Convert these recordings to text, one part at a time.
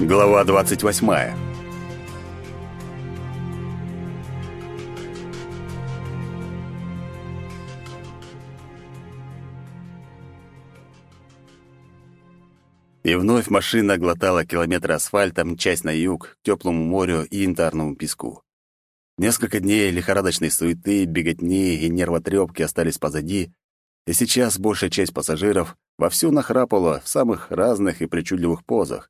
Глава 28. И вновь машина глотала километры асфальта, часть на юг, к теплому морю и янтарному песку. Несколько дней лихорадочной суеты, беготни и нервотрепки остались позади, и сейчас большая часть пассажиров вовсю нахрапала в самых разных и причудливых позах.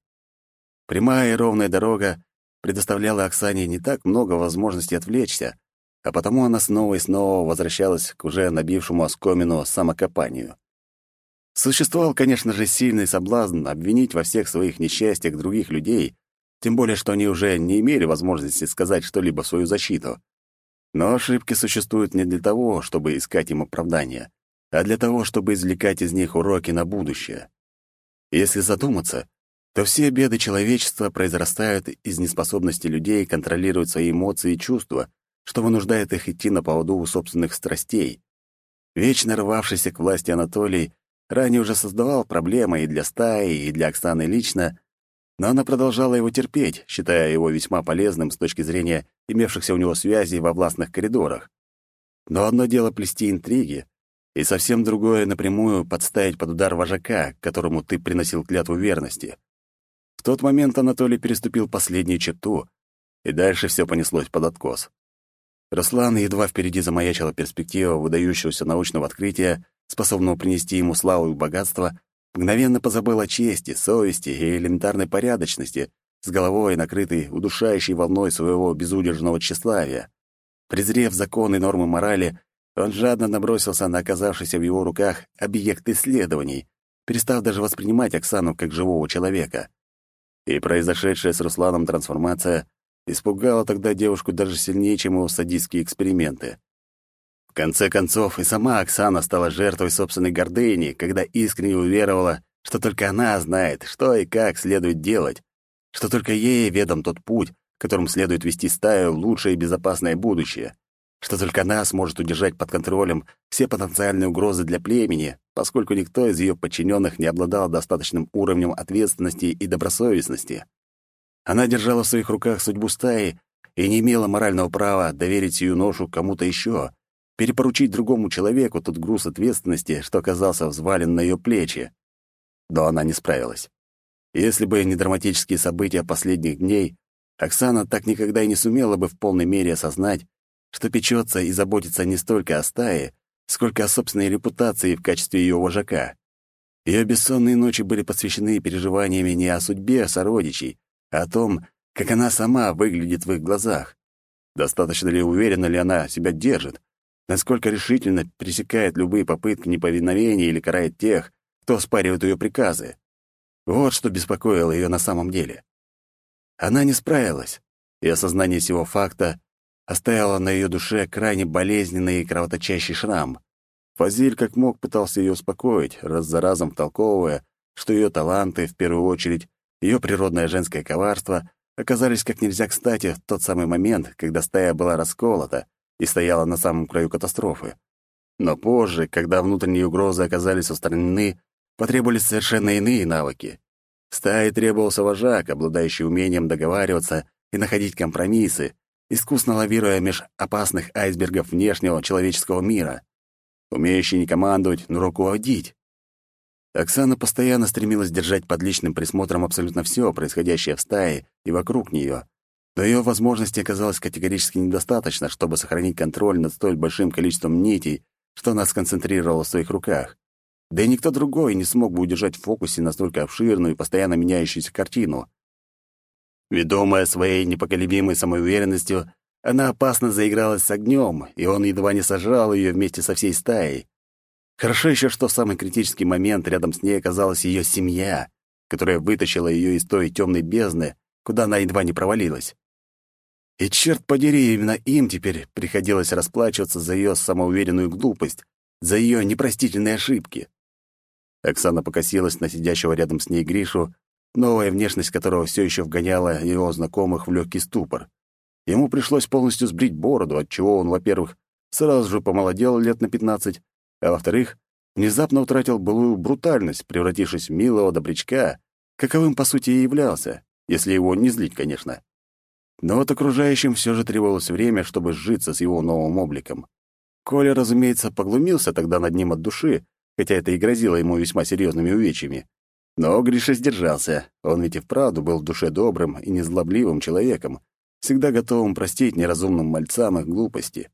Прямая и ровная дорога предоставляла Оксане не так много возможностей отвлечься, а потому она снова и снова возвращалась к уже набившему оскомину самокопанию. Существовал, конечно же, сильный соблазн обвинить во всех своих несчастьях других людей, тем более что они уже не имели возможности сказать что-либо в свою защиту. Но ошибки существуют не для того, чтобы искать им оправдания, а для того, чтобы извлекать из них уроки на будущее. Если задуматься, то все беды человечества произрастают из неспособности людей контролировать свои эмоции и чувства, что вынуждает их идти на поводу у собственных страстей. Вечно рвавшийся к власти Анатолий ранее уже создавал проблемы и для стаи, и для Оксаны лично, но она продолжала его терпеть, считая его весьма полезным с точки зрения имевшихся у него связей во властных коридорах. Но одно дело плести интриги, и совсем другое напрямую подставить под удар вожака, которому ты приносил клятву верности тот момент Анатолий переступил последнюю черту, и дальше все понеслось под откос. Руслан едва впереди замаячила перспектива выдающегося научного открытия, способного принести ему славу и богатство, мгновенно позабыл о чести, совести и элементарной порядочности, с головой накрытой удушающей волной своего безудержного тщеславия. Презрев законы и нормы морали, он жадно набросился на оказавшийся в его руках объект исследований, перестав даже воспринимать Оксану как живого человека. И произошедшая с Русланом трансформация испугала тогда девушку даже сильнее, чем его садистские эксперименты. В конце концов, и сама Оксана стала жертвой собственной гордыни, когда искренне уверовала, что только она знает, что и как следует делать, что только ей ведом тот путь, которым следует вести стаю в лучшее и безопасное будущее что только она сможет удержать под контролем все потенциальные угрозы для племени, поскольку никто из ее подчиненных не обладал достаточным уровнем ответственности и добросовестности. Она держала в своих руках судьбу стаи и не имела морального права доверить сию ношу кому-то еще, перепоручить другому человеку тот груз ответственности, что оказался взвален на ее плечи. Но она не справилась. Если бы не драматические события последних дней, Оксана так никогда и не сумела бы в полной мере осознать, что печется и заботится не столько о стае, сколько о собственной репутации в качестве ее вожака. Ее бессонные ночи были посвящены переживаниями не о судьбе сородичей, а о том, как она сама выглядит в их глазах. Достаточно ли уверенно ли она себя держит, насколько решительно пресекает любые попытки неповиновения или карает тех, кто спаривает ее приказы. Вот что беспокоило ее на самом деле. Она не справилась, и осознание сего факта оставила на ее душе крайне болезненный и кровоточащий шрам. Фазиль как мог пытался ее успокоить, раз за разом втолковывая, что ее таланты, в первую очередь, ее природное женское коварство, оказались как нельзя кстати в тот самый момент, когда стая была расколота и стояла на самом краю катастрофы. Но позже, когда внутренние угрозы оказались устранены, потребовались совершенно иные навыки. Стае требовался вожак, обладающий умением договариваться и находить компромиссы, искусно лавируя меж опасных айсбергов внешнего человеческого мира, умеющий не командовать, но руководить. Оксана постоянно стремилась держать под личным присмотром абсолютно все, происходящее в стае и вокруг нее, но ее возможностей оказалось категорически недостаточно, чтобы сохранить контроль над столь большим количеством нитей, что она сконцентрировала в своих руках. Да и никто другой не смог бы удержать в фокусе настолько обширную и постоянно меняющуюся картину. Ведомая своей непоколебимой самоуверенностью, она опасно заигралась с огнем, и он едва не сожрал ее вместе со всей стаей. Хорошо еще, что в самый критический момент рядом с ней оказалась ее семья, которая вытащила ее из той темной бездны, куда она едва не провалилась. И черт подери, именно им теперь приходилось расплачиваться за ее самоуверенную глупость, за ее непростительные ошибки. Оксана покосилась на сидящего рядом с ней Гришу новая внешность которого все еще вгоняла его знакомых в легкий ступор. Ему пришлось полностью сбрить бороду, отчего он, во-первых, сразу же помолодел лет на пятнадцать, а во-вторых, внезапно утратил былую брутальность, превратившись в милого добрячка, каковым, по сути, и являлся, если его не злить, конечно. Но вот окружающим все же требовалось время, чтобы сжиться с его новым обликом. Коля, разумеется, поглумился тогда над ним от души, хотя это и грозило ему весьма серьезными увечьями. Но Гриша сдержался. Он ведь и вправду был в душе добрым и незлобливым человеком, всегда готовым простить неразумным мальцам их глупости.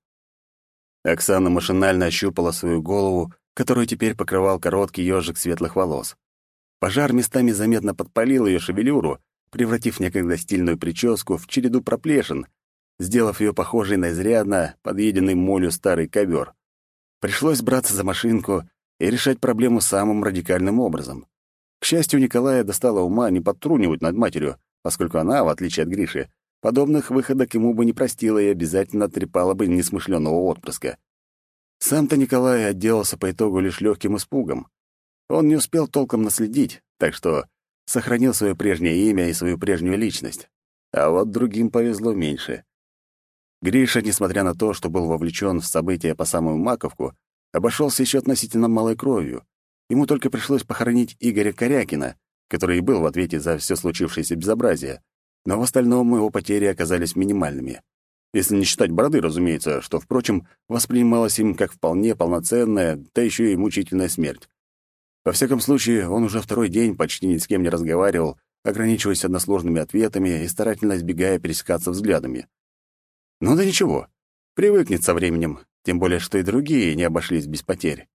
Оксана машинально ощупала свою голову, которую теперь покрывал короткий ежик светлых волос. Пожар местами заметно подпалил ее шевелюру, превратив некогда стильную прическу в череду проплешин, сделав ее похожей на изрядно подъеденный молью старый ковер. Пришлось браться за машинку и решать проблему самым радикальным образом. К счастью, Николая достала ума не подтрунивать над матерью, поскольку она, в отличие от Гриши, подобных выходок ему бы не простила и обязательно трепала бы несмышленного отпрыска. Сам-то Николай отделался по итогу лишь легким испугом. Он не успел толком наследить, так что сохранил свое прежнее имя и свою прежнюю личность. А вот другим повезло меньше. Гриша, несмотря на то, что был вовлечен в события по самую маковку, обошелся еще относительно малой кровью. Ему только пришлось похоронить Игоря Корякина, который и был в ответе за все случившееся безобразие, но в остальном его потери оказались минимальными. Если не считать бороды, разумеется, что, впрочем, воспринималось им как вполне полноценная, да еще и мучительная смерть. Во всяком случае, он уже второй день почти ни с кем не разговаривал, ограничиваясь односложными ответами и старательно избегая пересекаться взглядами. Ну да ничего, привыкнет со временем, тем более что и другие не обошлись без потерь.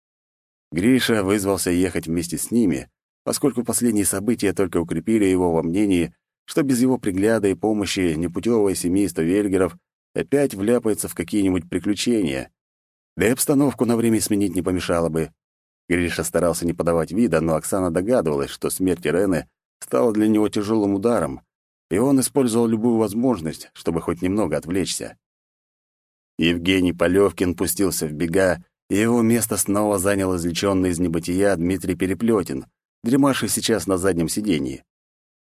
Гриша вызвался ехать вместе с ними, поскольку последние события только укрепили его во мнении, что без его пригляда и помощи непутевое семейство Вельгеров опять вляпается в какие-нибудь приключения. Да и обстановку на время сменить не помешало бы. Гриша старался не подавать вида, но Оксана догадывалась, что смерть Ирены стала для него тяжелым ударом, и он использовал любую возможность, чтобы хоть немного отвлечься. Евгений Полевкин пустился в бега, и его место снова занял извлеченный из небытия Дмитрий Переплетин, дремавший сейчас на заднем сиденье.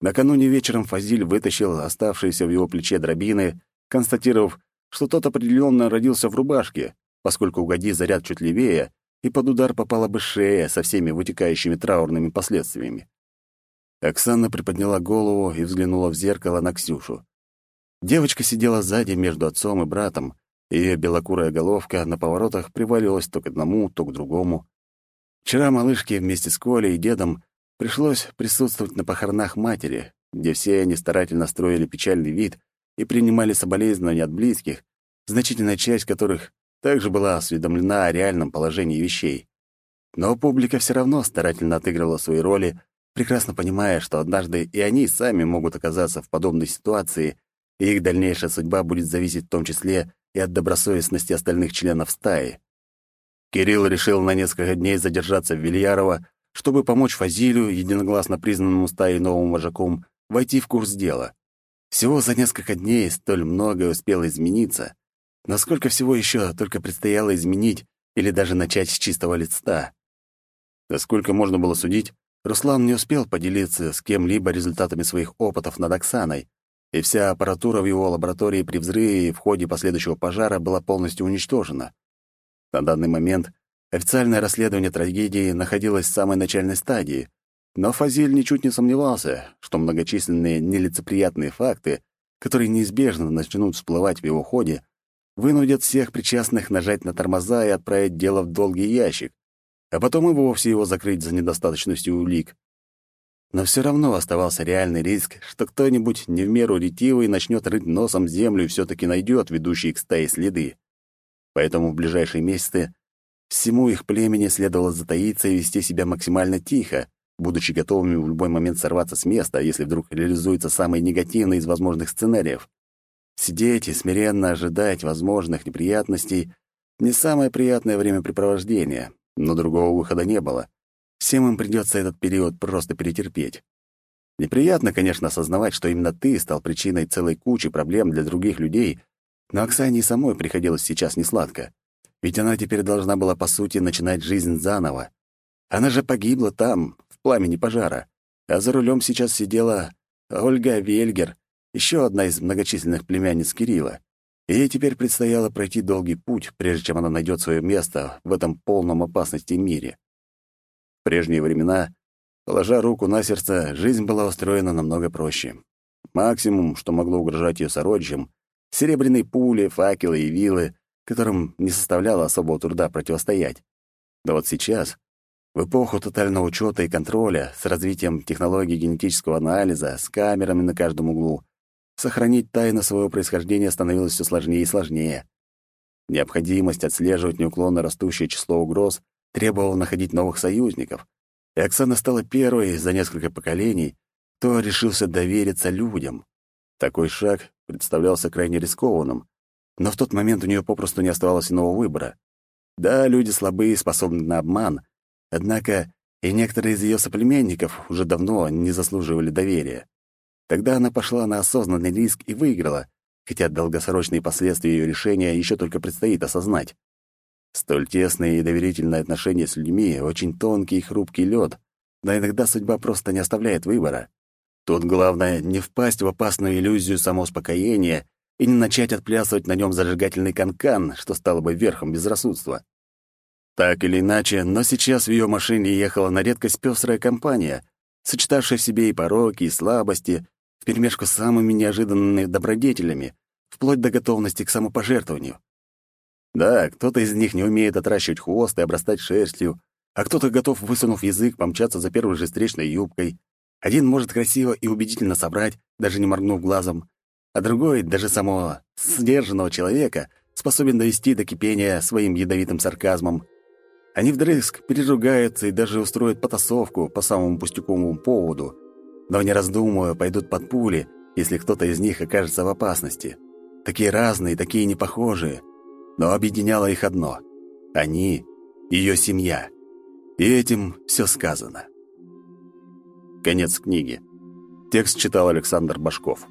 Накануне вечером Фазиль вытащил оставшиеся в его плече дробины, констатировав, что тот определенно родился в рубашке, поскольку угоди заряд чуть левее, и под удар попала бы шея со всеми вытекающими траурными последствиями. Оксана приподняла голову и взглянула в зеркало на Ксюшу. Девочка сидела сзади между отцом и братом, ее белокурая головка на поворотах приваливалась то к одному, то к другому. Вчера малышке вместе с Колей и дедом пришлось присутствовать на похоронах матери, где все они старательно строили печальный вид и принимали соболезнования от близких, значительная часть которых также была осведомлена о реальном положении вещей. Но публика все равно старательно отыгрывала свои роли, прекрасно понимая, что однажды и они сами могут оказаться в подобной ситуации, и их дальнейшая судьба будет зависеть в том числе и от добросовестности остальных членов стаи. Кирилл решил на несколько дней задержаться в Вильярово, чтобы помочь Фазилю, единогласно признанному стаей новым вожаком, войти в курс дела. Всего за несколько дней столь многое успело измениться, Насколько всего еще только предстояло изменить или даже начать с чистого листа. Насколько можно было судить, Руслан не успел поделиться с кем-либо результатами своих опытов над Оксаной, и вся аппаратура в его лаборатории при взрыве и в ходе последующего пожара была полностью уничтожена. На данный момент официальное расследование трагедии находилось в самой начальной стадии, но Фазиль ничуть не сомневался, что многочисленные нелицеприятные факты, которые неизбежно начнут всплывать в его ходе, вынудят всех причастных нажать на тормоза и отправить дело в долгий ящик, а потом и вовсе его закрыть за недостаточностью улик. Но все равно оставался реальный риск, что кто-нибудь не в меру ретивый начнет рыть носом землю и все таки найдет ведущие к стае следы. Поэтому в ближайшие месяцы всему их племени следовало затаиться и вести себя максимально тихо, будучи готовыми в любой момент сорваться с места, если вдруг реализуется самый негативный из возможных сценариев. Сидеть и смиренно ожидать возможных неприятностей — не самое приятное времяпрепровождение, но другого выхода не было. Всем им придется этот период просто перетерпеть. Неприятно, конечно, осознавать, что именно ты стал причиной целой кучи проблем для других людей, но Оксане самой приходилось сейчас несладко. Ведь она теперь должна была, по сути, начинать жизнь заново. Она же погибла там, в пламени пожара. А за рулем сейчас сидела Ольга Вельгер, еще одна из многочисленных племянниц Кирилла. И ей теперь предстояло пройти долгий путь, прежде чем она найдет свое место в этом полном опасности мире. Прежние времена, положа руку на сердце, жизнь была устроена намного проще. Максимум, что могло угрожать ее сородичам — серебряные пули, факелы и вилы, которым не составляло особого труда противостоять. Но вот сейчас, в эпоху тотального учета и контроля, с развитием технологий генетического анализа, с камерами на каждом углу, сохранить тайну своего происхождения становилось все сложнее и сложнее. Необходимость отслеживать неуклонно растущее число угроз требовала находить новых союзников, и Оксана стала первой за несколько поколений, кто решился довериться людям. Такой шаг представлялся крайне рискованным, но в тот момент у нее попросту не оставалось иного выбора. Да, люди слабые, способны на обман, однако и некоторые из ее соплеменников уже давно не заслуживали доверия. Тогда она пошла на осознанный риск и выиграла, хотя долгосрочные последствия ее решения еще только предстоит осознать. Столь тесные и доверительные отношения с людьми — очень тонкий и хрупкий лед, но иногда судьба просто не оставляет выбора. Тут главное не впасть в опасную иллюзию самоуспокоения и не начать отплясывать на нем зажигательный канкан, что стало бы верхом безрассудства. Так или иначе, но сейчас в ее машине ехала на редкость пестрая компания, сочетавшая в себе и пороки, и слабости, вперемешку с самыми неожиданными добродетелями, вплоть до готовности к самопожертвованию. Да, кто-то из них не умеет отращивать хвост и обрастать шерстью, а кто-то готов, высунув язык, помчаться за первой же встречной юбкой. Один может красиво и убедительно собрать, даже не моргнув глазом, а другой, даже самого сдержанного человека, способен довести до кипения своим ядовитым сарказмом. Они вдрызг переругаются и даже устроят потасовку по самому пустяковому поводу, но, не раздумывая, пойдут под пули, если кто-то из них окажется в опасности. Такие разные, такие непохожие. Но объединяло их одно — они — ее семья. И этим все сказано. Конец книги. Текст читал Александр Башков.